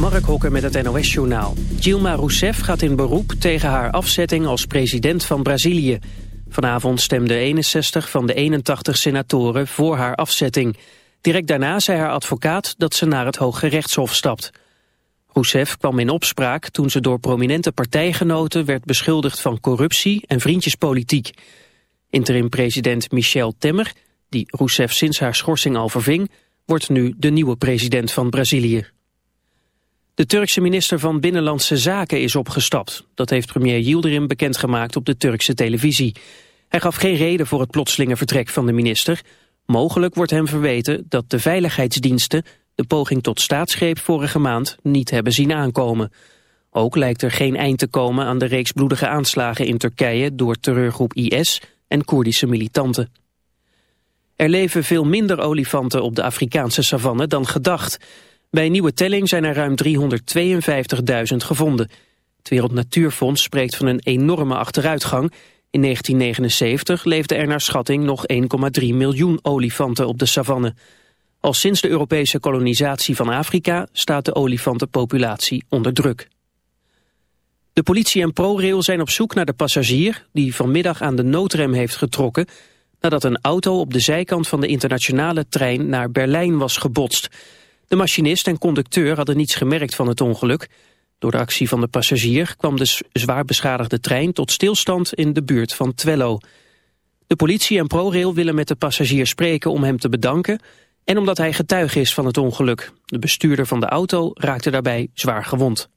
Mark Hokker met het NOS-journaal. Dilma Rousseff gaat in beroep tegen haar afzetting als president van Brazilië. Vanavond stemden 61 van de 81 senatoren voor haar afzetting. Direct daarna zei haar advocaat dat ze naar het Hoge Rechtshof stapt. Rousseff kwam in opspraak toen ze door prominente partijgenoten werd beschuldigd van corruptie en vriendjespolitiek. Interim-president Michel Temmer, die Rousseff sinds haar schorsing al verving, wordt nu de nieuwe president van Brazilië. De Turkse minister van Binnenlandse Zaken is opgestapt. Dat heeft premier Yildirim bekendgemaakt op de Turkse televisie. Hij gaf geen reden voor het plotselinge vertrek van de minister. Mogelijk wordt hem verweten dat de veiligheidsdiensten... de poging tot staatsgreep vorige maand niet hebben zien aankomen. Ook lijkt er geen eind te komen aan de reeks bloedige aanslagen in Turkije... door terreurgroep IS en Koerdische militanten. Er leven veel minder olifanten op de Afrikaanse savanne dan gedacht... Bij een nieuwe telling zijn er ruim 352.000 gevonden. Het Wereld Natuurfonds spreekt van een enorme achteruitgang. In 1979 leefden er naar schatting nog 1,3 miljoen olifanten op de savanne. Al sinds de Europese kolonisatie van Afrika staat de olifantenpopulatie onder druk. De politie en ProRail zijn op zoek naar de passagier die vanmiddag aan de noodrem heeft getrokken nadat een auto op de zijkant van de internationale trein naar Berlijn was gebotst. De machinist en conducteur hadden niets gemerkt van het ongeluk. Door de actie van de passagier kwam de zwaar beschadigde trein tot stilstand in de buurt van Twello. De politie en ProRail willen met de passagier spreken om hem te bedanken en omdat hij getuige is van het ongeluk. De bestuurder van de auto raakte daarbij zwaar gewond.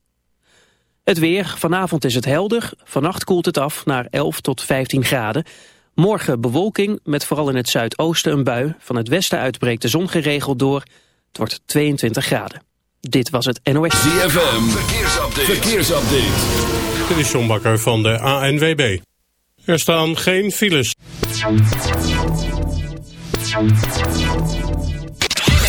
Het weer, vanavond is het helder, vannacht koelt het af naar 11 tot 15 graden. Morgen bewolking met vooral in het zuidoosten een bui. Van het westen uitbreekt de zon geregeld door het wordt 22 graden. Dit was het NOS. ZFM, verkeersupdate. verkeersupdate. Dit is John Bakker van de ANWB. Er staan geen files.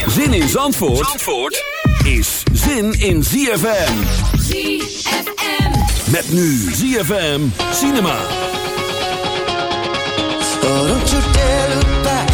Zin in Zandvoort, Zandvoort is zin in ZFM. ZFM. Met nu ZFM Cinema. Oh, don't you dare look back,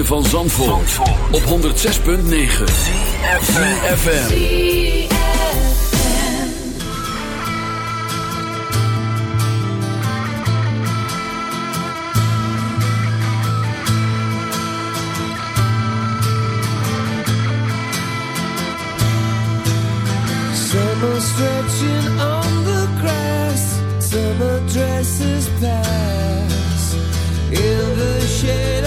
van Zandvoort, op 106.9 CFFM Summer stretching In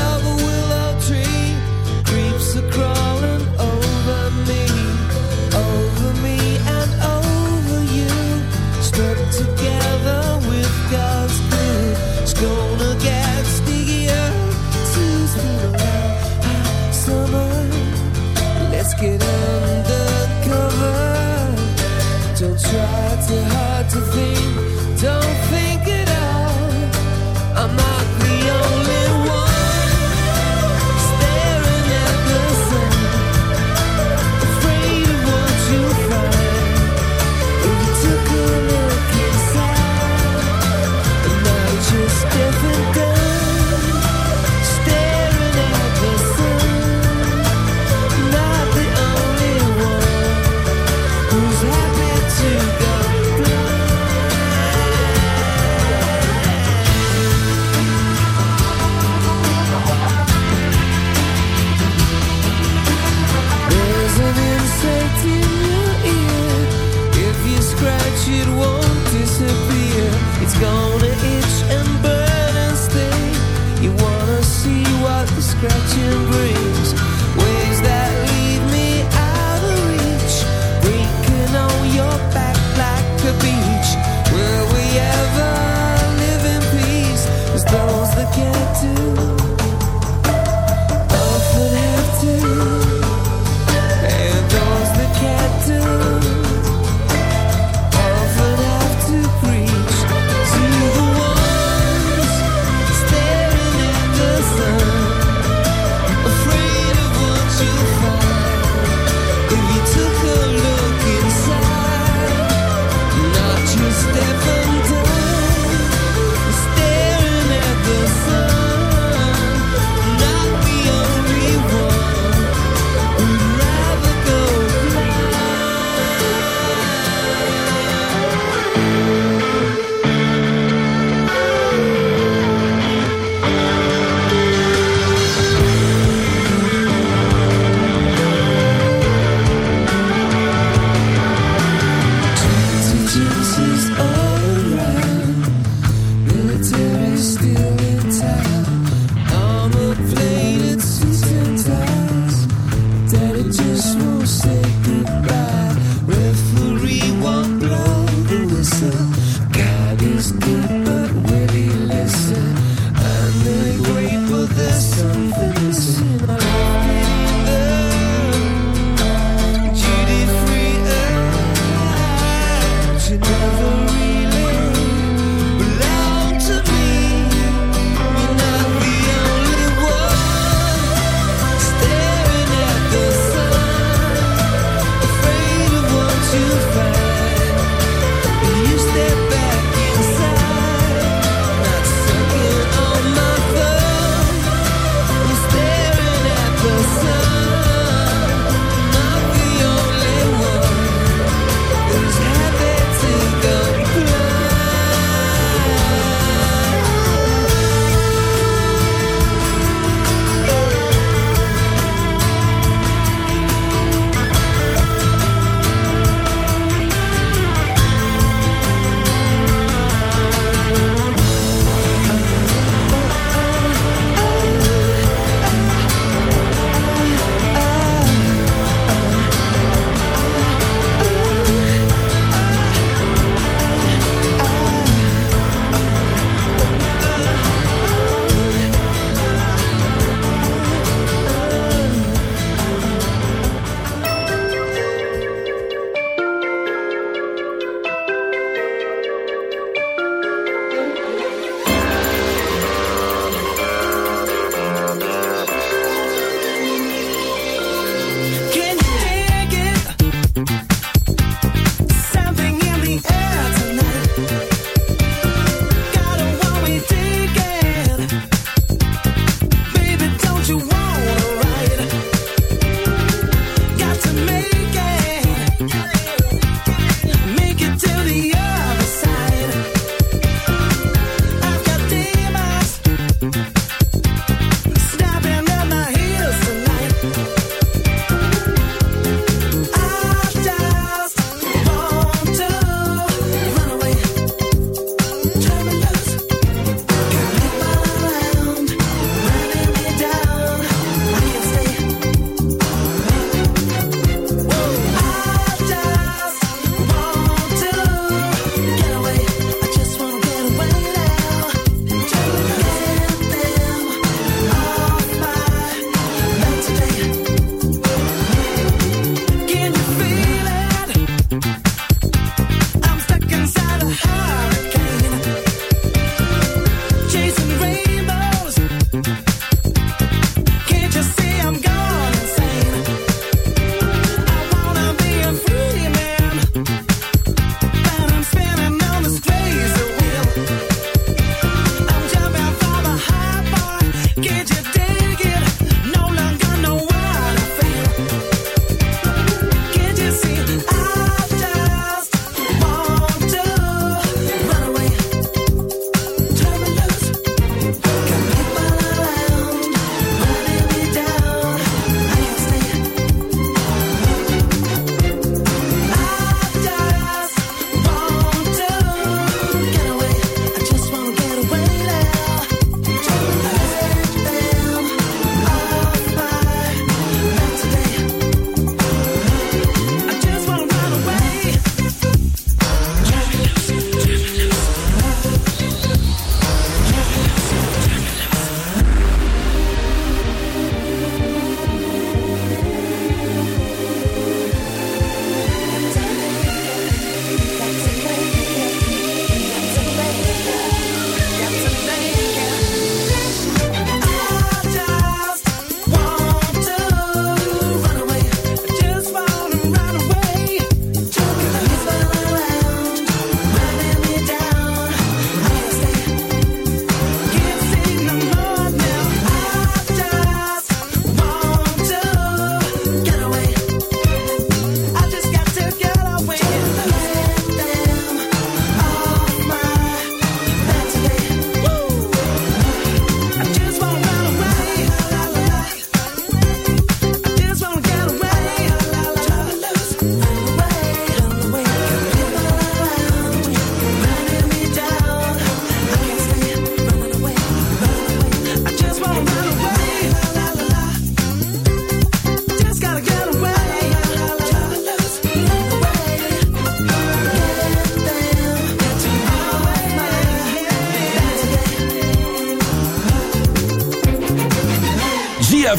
gonna itch and burn and sting You wanna see what the scratching brings.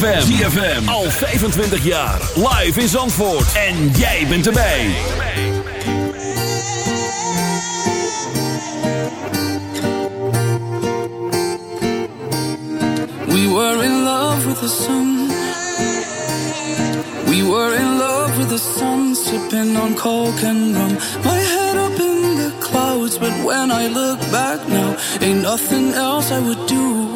ZFM. ZFM. Al 25 jaar. Live in Zandvoort. En jij bent erbij. We were in love with the sun. We were in love with the sun. Sipping on coke and rum. My head up in the clouds. But when I look back now. Ain't nothing else I would do.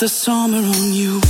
the summer on you.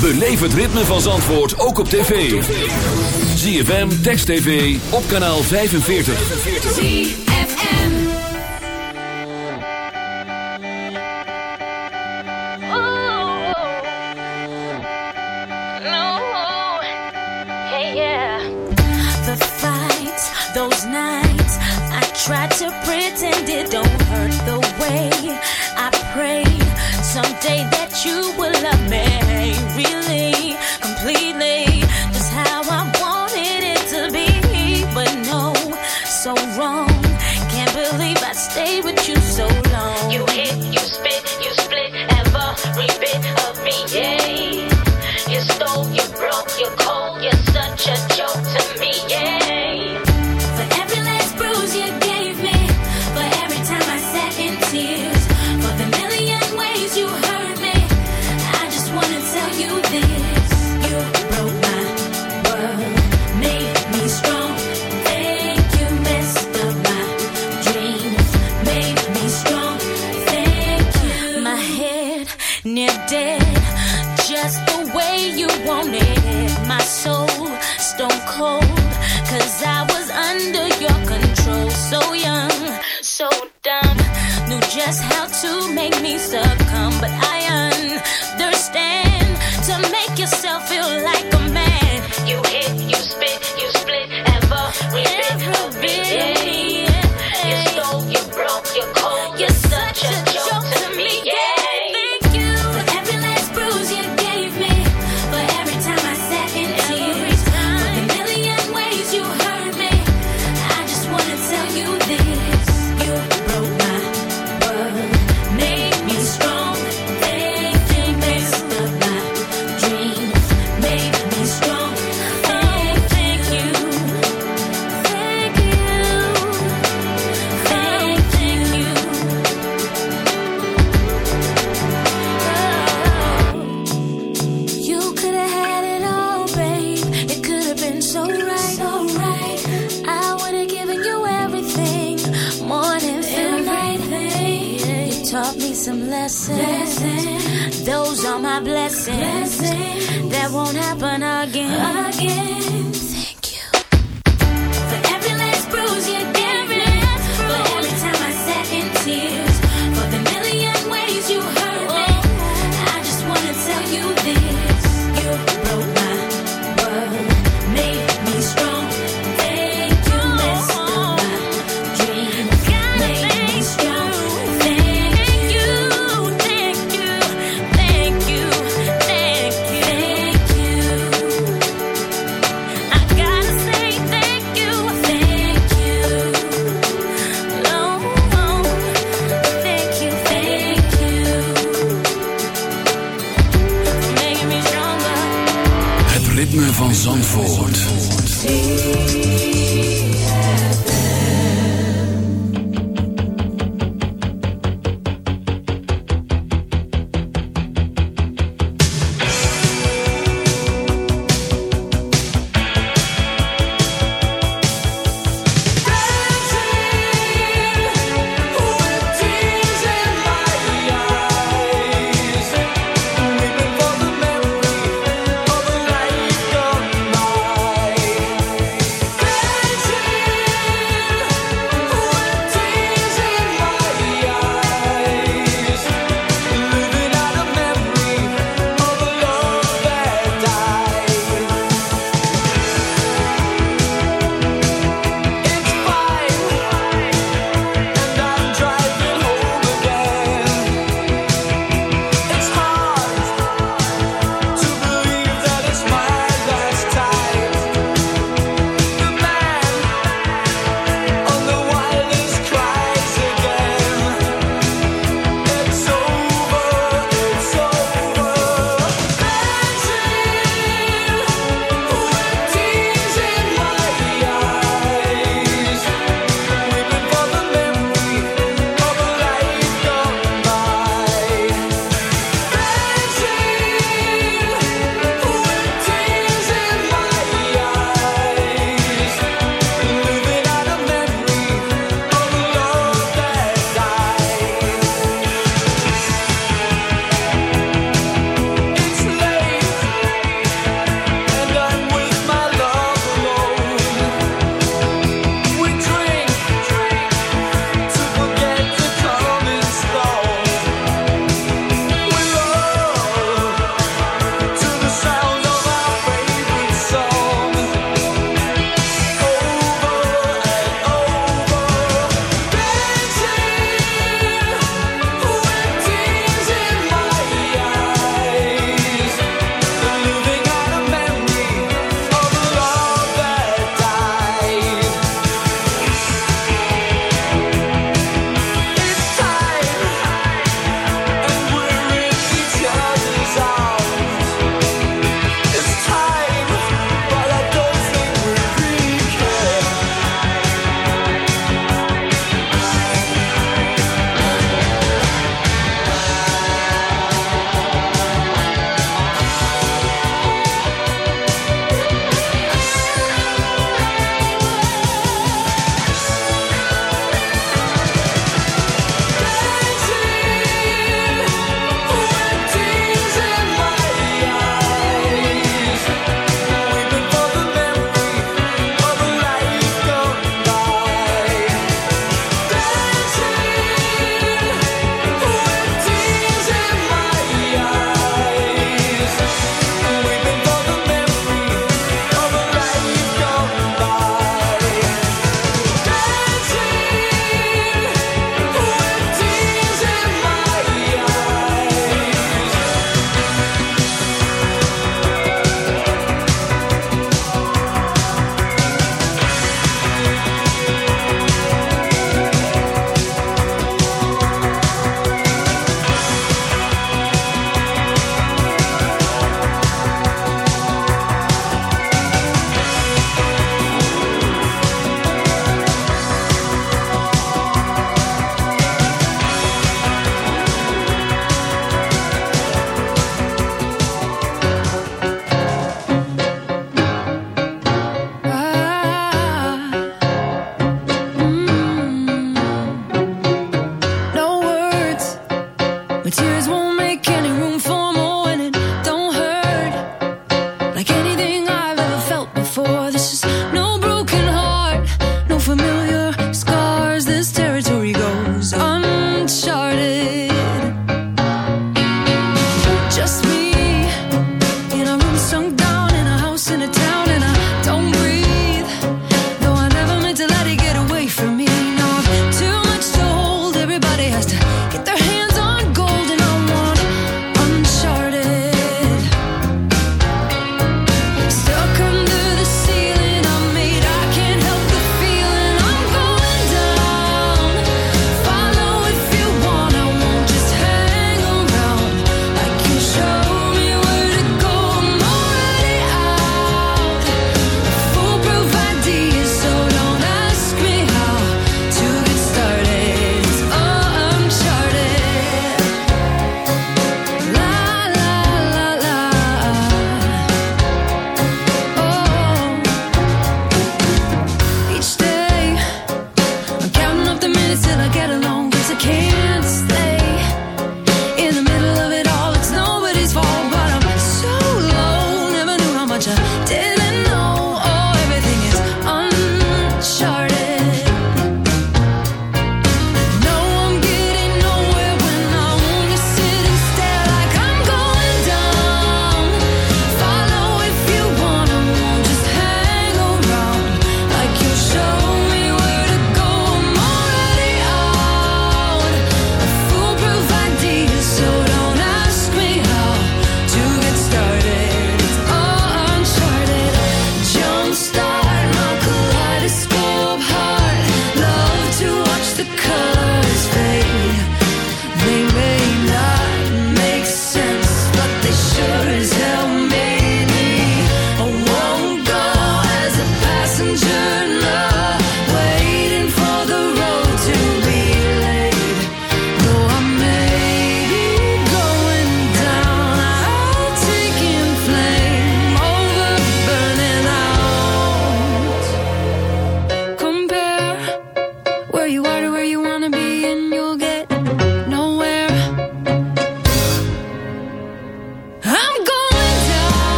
Beleef het ritme van Zandvoort ook op tv. ZFM, Text TV, op kanaal 45. ZFM No. Hey, yeah. The those nights I tried to pretend it don't hurt the way someday that you will love me.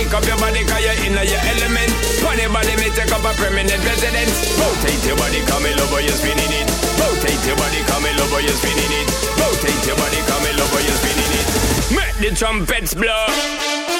Shake up your body cause you're in your element. Funny body me take up a permanent residence. Rotate your body come me love you're spinning it. Rotate your body come me love you're spinning it. Rotate your body come me love you're spinning it. Make the trumpets blow.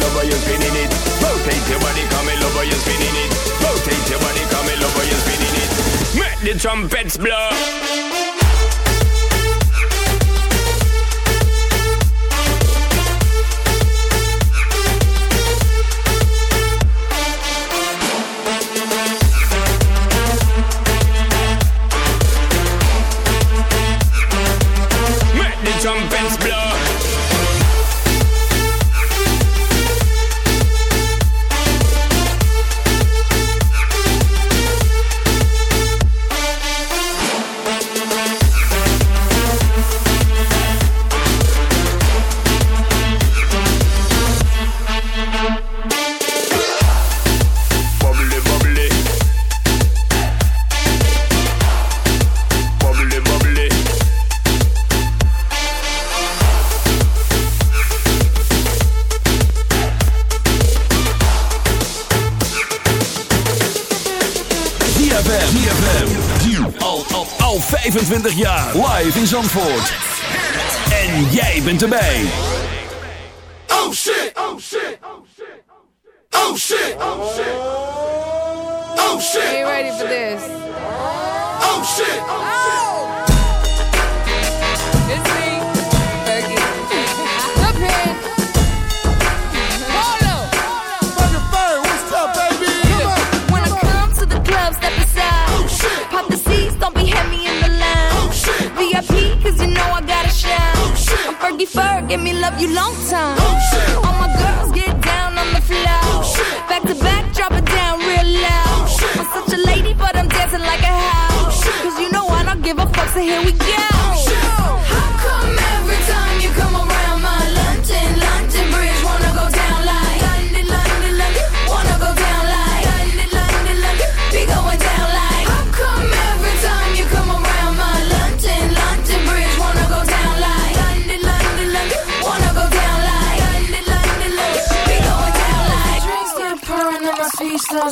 Your body, come in over, you're spinning it. Rotate your body, come in over, you're spinning it. Rotate your body, come in over, you're spinning it. Make the trumpets blow.